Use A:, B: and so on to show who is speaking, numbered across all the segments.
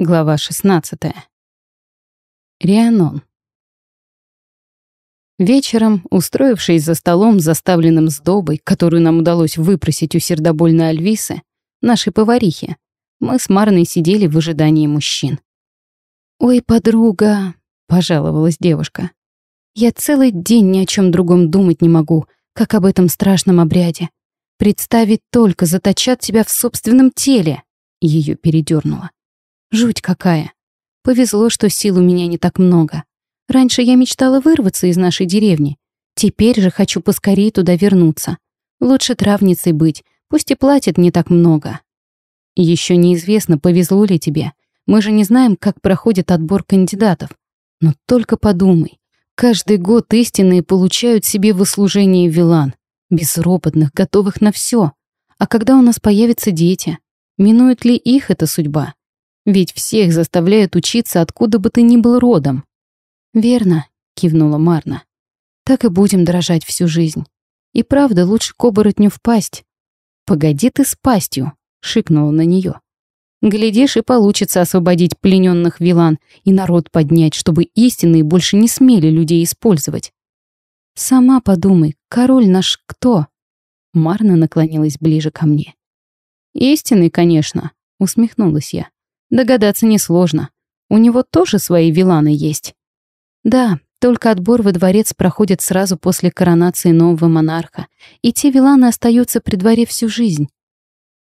A: Глава 16. Рианон. Вечером, устроившись за столом, заставленным сдобой, которую нам удалось выпросить у сердобольной Альвисы, нашей поварихи, мы с Марной сидели в ожидании мужчин. «Ой, подруга», — пожаловалась девушка, — «я целый день ни о чем другом думать не могу, как об этом страшном обряде. Представить только заточат тебя в собственном теле», — ее передернула. Жуть какая. Повезло, что сил у меня не так много. Раньше я мечтала вырваться из нашей деревни. Теперь же хочу поскорее туда вернуться. Лучше травницей быть, пусть и платят не так много. Еще неизвестно, повезло ли тебе. Мы же не знаем, как проходит отбор кандидатов. Но только подумай. Каждый год истинные получают себе в вилан. Безропотных, готовых на все. А когда у нас появятся дети? Минует ли их эта судьба? Ведь всех заставляют учиться, откуда бы ты ни был родом. Верно, кивнула Марна. Так и будем дрожать всю жизнь. И правда, лучше к оборотню впасть. Погоди ты с пастью, шикнула на нее. Глядишь, и получится освободить плененных вилан и народ поднять, чтобы истинные больше не смели людей использовать. Сама подумай, король наш кто? Марна наклонилась ближе ко мне. Истинный, конечно, усмехнулась я. Догадаться несложно. У него тоже свои виланы есть. Да, только отбор во дворец проходит сразу после коронации нового монарха, и те виланы остаются при дворе всю жизнь.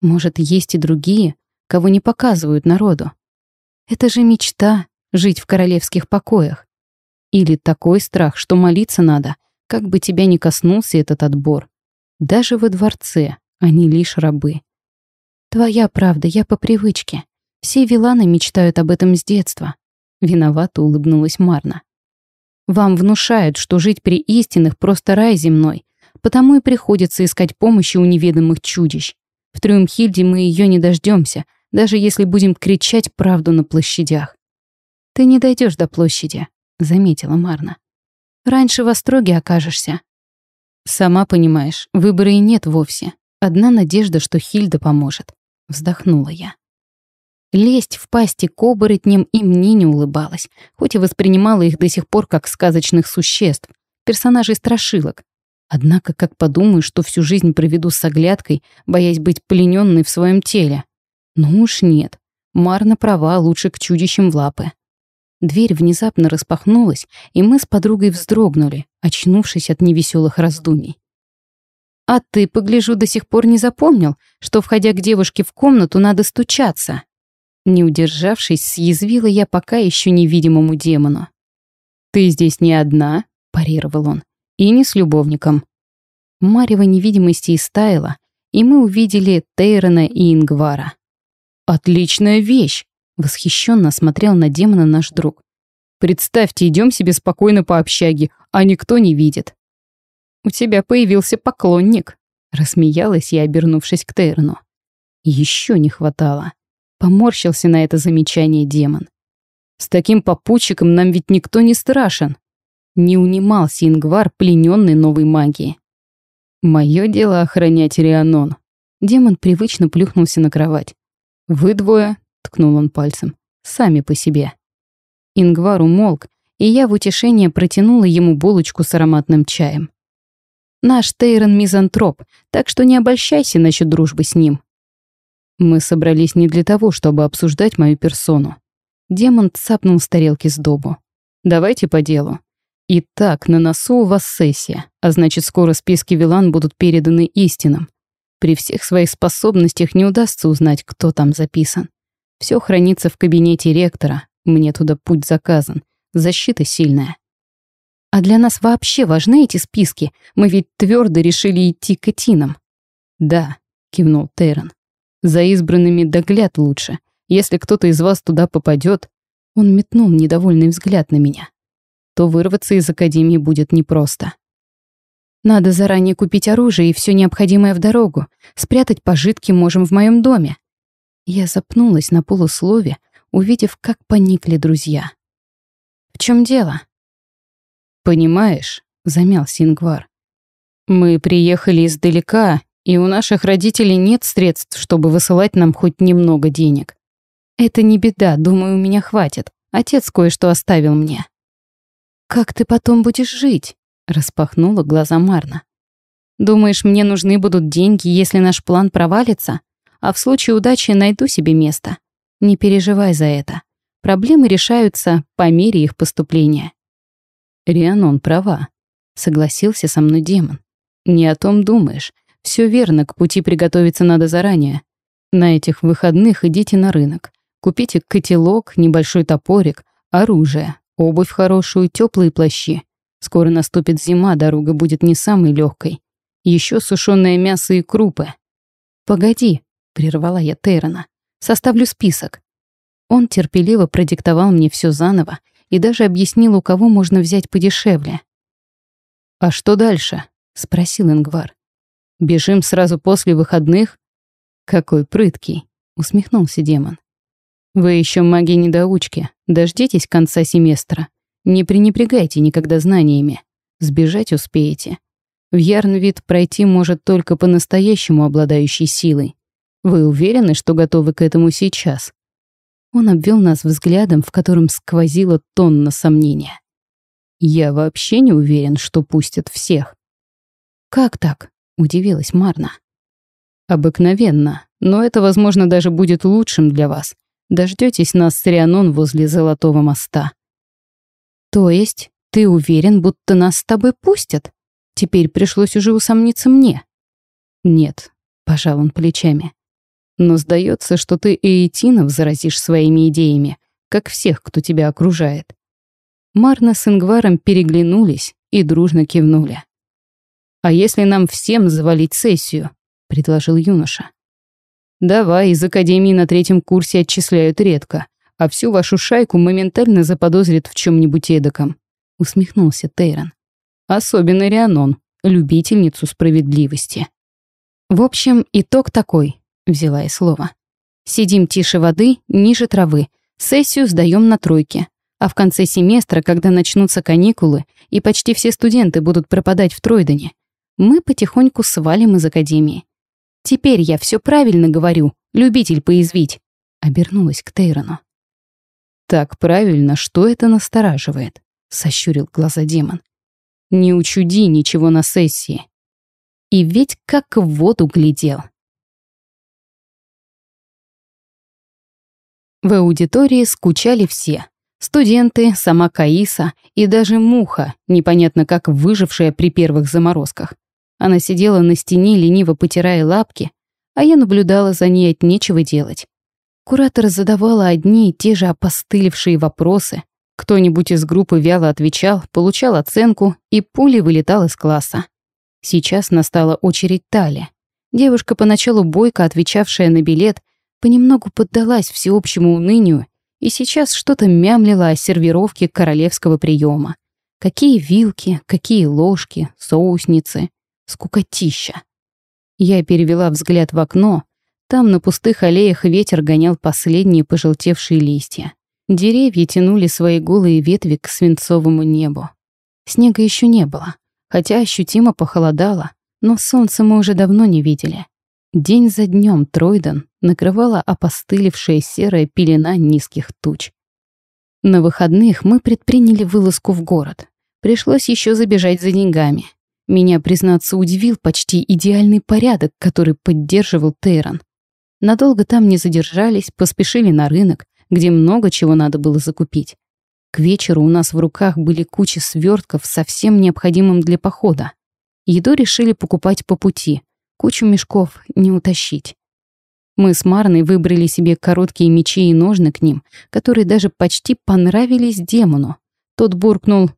A: Может, есть и другие, кого не показывают народу. Это же мечта — жить в королевских покоях. Или такой страх, что молиться надо, как бы тебя ни коснулся этот отбор. Даже во дворце они лишь рабы. Твоя правда, я по привычке. Все виланы мечтают об этом с детства. Виновато улыбнулась Марна. Вам внушают, что жить при истинных просто рай земной, потому и приходится искать помощи у неведомых чудищ. В Триумхильде мы ее не дождемся, даже если будем кричать правду на площадях. Ты не дойдешь до площади, заметила Марна. Раньше в Остроге окажешься. Сама понимаешь, выбора и нет вовсе. Одна надежда, что Хильда поможет. Вздохнула я. Лезть в пасти к оборотням и мне не улыбалась, хоть и воспринимала их до сих пор как сказочных существ, персонажей страшилок. Однако, как подумаю, что всю жизнь проведу с оглядкой, боясь быть плененной в своем теле. Ну уж нет. Марна права, лучше к чудищам в лапы. Дверь внезапно распахнулась, и мы с подругой вздрогнули, очнувшись от невеселых раздумий. «А ты, погляжу, до сих пор не запомнил, что, входя к девушке в комнату, надо стучаться?» Не удержавшись, съязвила я пока еще невидимому демону. «Ты здесь не одна», — парировал он, — «и не с любовником». Марево невидимости истаяла, и мы увидели Тейрона и Ингвара. «Отличная вещь!» — восхищенно смотрел на демона наш друг. «Представьте, идем себе спокойно по общаге, а никто не видит». «У тебя появился поклонник», — рассмеялась я, обернувшись к Тейрону. Еще не хватало. Поморщился на это замечание демон. С таким попутчиком нам ведь никто не страшен. Не унимался Ингвар, плененный новой магией. Мое дело охранять Рианон. Демон привычно плюхнулся на кровать. «Вы двое», — ткнул он пальцем, — «сами по себе». Ингвар умолк, и я в утешение протянула ему булочку с ароматным чаем. «Наш Тейрон мизантроп, так что не обольщайся насчет дружбы с ним. Мы собрались не для того, чтобы обсуждать мою персону. Демон цапнул с тарелки сдобу. Давайте по делу. Итак, на носу у вас сессия, а значит, скоро списки Вилан будут переданы истинам. При всех своих способностях не удастся узнать, кто там записан. Все хранится в кабинете ректора, мне туда путь заказан. Защита сильная. А для нас вообще важны эти списки? Мы ведь твердо решили идти к Этинам. Да, кивнул Тейрон. За избранными догляд лучше. Если кто-то из вас туда попадет, он метнул недовольный взгляд на меня, то вырваться из академии будет непросто. Надо заранее купить оружие и все необходимое в дорогу. Спрятать пожитки можем в моем доме. Я запнулась на полуслове, увидев, как поникли друзья. В чем дело? Понимаешь, замялся Ингвар. Мы приехали издалека и у наших родителей нет средств, чтобы высылать нам хоть немного денег. Это не беда, думаю, у меня хватит. Отец кое-что оставил мне. Как ты потом будешь жить? Распахнула глаза Марна. Думаешь, мне нужны будут деньги, если наш план провалится? А в случае удачи найду себе место. Не переживай за это. Проблемы решаются по мере их поступления. Рианон права. Согласился со мной демон. Не о том думаешь. Все верно, к пути приготовиться надо заранее. На этих выходных идите на рынок. Купите котелок, небольшой топорик, оружие, обувь хорошую, теплые плащи. Скоро наступит зима, дорога будет не самой легкой. Еще сушеное мясо и крупы. Погоди, прервала я Тейрона. Составлю список. Он терпеливо продиктовал мне все заново и даже объяснил, у кого можно взять подешевле. «А что дальше?» — спросил Ингвар. «Бежим сразу после выходных?» «Какой прыткий!» — усмехнулся демон. «Вы еще маги-недоучки. Дождитесь конца семестра. Не пренебрегайте никогда знаниями. Сбежать успеете. В Ярнвид пройти может только по-настоящему обладающий силой. Вы уверены, что готовы к этому сейчас?» Он обвел нас взглядом, в котором сквозило тонна сомнения. «Я вообще не уверен, что пустят всех». «Как так?» — удивилась Марна. «Обыкновенно, но это, возможно, даже будет лучшим для вас. Дождетесь нас с Рианон возле Золотого моста». «То есть ты уверен, будто нас с тобой пустят?» Теперь пришлось уже усомниться мне. «Нет», — пожал он плечами. «Но сдается, что ты и Этинов заразишь своими идеями, как всех, кто тебя окружает». Марна с Ингваром переглянулись и дружно кивнули. «А если нам всем завалить сессию?» — предложил юноша. «Давай, из Академии на третьем курсе отчисляют редко, а всю вашу шайку моментально заподозрят в чем нибудь эдаком», — усмехнулся Тейрон. Особенно Рианон, любительницу справедливости. В общем, итог такой, взяла я слово. Сидим тише воды, ниже травы, сессию сдаем на тройке. А в конце семестра, когда начнутся каникулы, и почти все студенты будут пропадать в Тройдене, мы потихоньку свалим из академии. Теперь я все правильно говорю, любитель поязвить. Обернулась к Тейрону. Так правильно, что это настораживает? Сощурил глаза демон. Не учуди ничего на сессии. И ведь как в воду глядел. В аудитории скучали все. Студенты, сама Каиса и даже Муха, непонятно как выжившая при первых заморозках. Она сидела на стене, лениво потирая лапки, а я наблюдала за ней от нечего делать. Куратор задавала одни и те же опостылевшие вопросы, кто-нибудь из группы вяло отвечал, получал оценку и пулей вылетал из класса. Сейчас настала очередь Тали. Девушка, поначалу бойко отвечавшая на билет, понемногу поддалась всеобщему унынию и сейчас что-то мямлила о сервировке королевского приема. Какие вилки, какие ложки, соусницы. Скукотища. Я перевела взгляд в окно. Там на пустых аллеях ветер гонял последние пожелтевшие листья. Деревья тянули свои голые ветви к свинцовому небу. Снега еще не было, хотя ощутимо похолодало, но солнце мы уже давно не видели. День за днем Тройден накрывала опостылевшая серая пелена низких туч. На выходных мы предприняли вылазку в город. Пришлось еще забежать за деньгами. Меня, признаться, удивил почти идеальный порядок, который поддерживал Тейрон. Надолго там не задержались, поспешили на рынок, где много чего надо было закупить. К вечеру у нас в руках были кучи свертков со всем необходимым для похода. Еду решили покупать по пути, кучу мешков не утащить. Мы с Марной выбрали себе короткие мечи и ножны к ним, которые даже почти понравились демону. Тот буркнул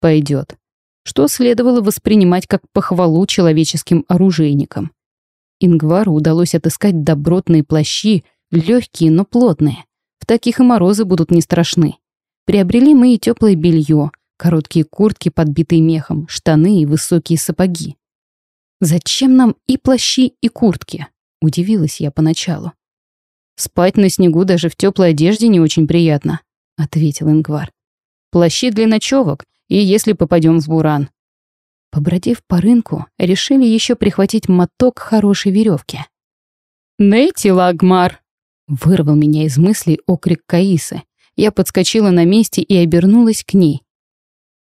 A: «пойдет», что следовало воспринимать как похвалу человеческим оружейникам. Ингвару удалось отыскать добротные плащи, легкие, но плотные. В таких и морозы будут не страшны. Приобрели мы и теплое белье, короткие куртки, подбитые мехом, штаны и высокие сапоги. «Зачем нам и плащи, и куртки?» — удивилась я поначалу. «Спать на снегу даже в теплой одежде не очень приятно», — ответил Ингвар. «Плащи для ночевок, и если попадем в буран». Побродив по рынку, решили еще прихватить моток хорошей веревки. «Нейти Лагмар!» — Вырвал меня из мыслей окрик Каисы. Я подскочила на месте и обернулась к ней.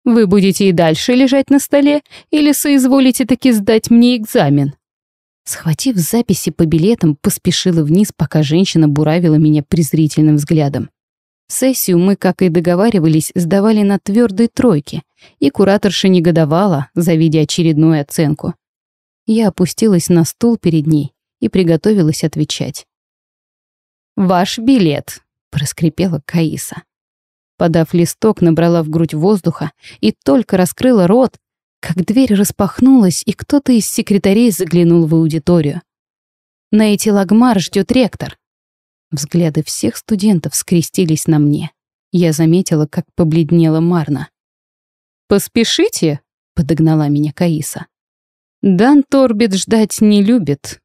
A: «Вы будете и дальше лежать на столе или соизволите таки сдать мне экзамен?» Схватив записи по билетам, поспешила вниз, пока женщина буравила меня презрительным взглядом. Сессию мы, как и договаривались, сдавали на твердой тройке, и кураторша негодовала, завидя очередную оценку. Я опустилась на стул перед ней и приготовилась отвечать. «Ваш билет», — проскрипела Каиса. Подав листок, набрала в грудь воздуха и только раскрыла рот, как дверь распахнулась, и кто-то из секретарей заглянул в аудиторию. На эти лагмар ждет ректор. Взгляды всех студентов скрестились на мне. Я заметила, как побледнела Марна. «Поспешите», — подогнала меня Каиса. «Дан Торбит ждать не любит»,